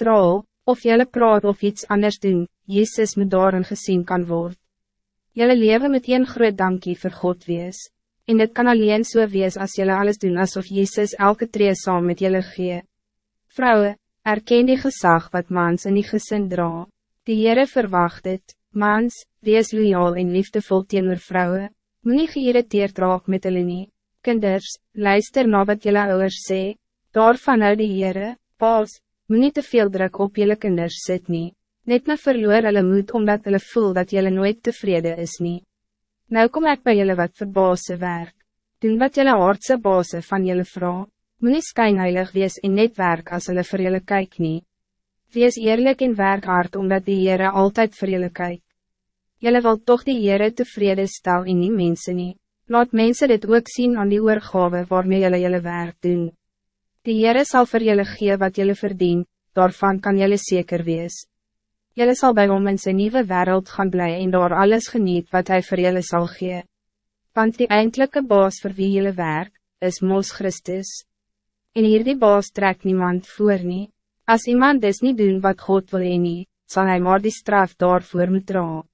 straal, of jelle praat of iets anders doen, Jezus moet daarin gezien kan worden. Jelle leven met een groot dankie vir God wees, en dit kan alleen so wees als jelle alles doen alsof Jezus elke tree saam met jelle gee. Vrouwen, erken die gezag wat mans in die gesin dra. Die Heere verwacht het, mans, wees loyaal en liefdevol teenoor vrouwen, moet nie geïrriteerd raak met hulle nie. Kinders, luister na wat jelle ouders sê, daarvan hou die Heere, paas, moet nie te veel druk op jelle kinders sit nie. Net maar verloor hulle moed omdat hulle voel dat jelle nooit tevreden is nie. Nou kom ik bij jullie wat verbaase werk. Doen wat jullie aardse base van jullie vrouw. Moet nie skynheilig wees en net werk als hulle vir jullie kyk nie. Wees eerlijk en werk hard omdat die Heere altijd voor jullie kyk. Jullie wil toch die Heere tevreden stel en nie mense nie. Laat mensen dit ook zien aan die oorgave waarmee jullie jullie werk doen. Die Heere sal vir jullie gee wat jullie verdien, daarvan kan jullie zeker wees. Jullie zal bij hom in zijn nieuwe wereld gaan blij en door alles geniet wat hij voor jullie zal gee. Want die eindelijke baas voor wie jullie werk, is Mos Christus. En hier die baas trekt niemand voor nie. Als iemand dus niet doen wat God wil en nie, zal hij maar die straf daarvoor moet dragen.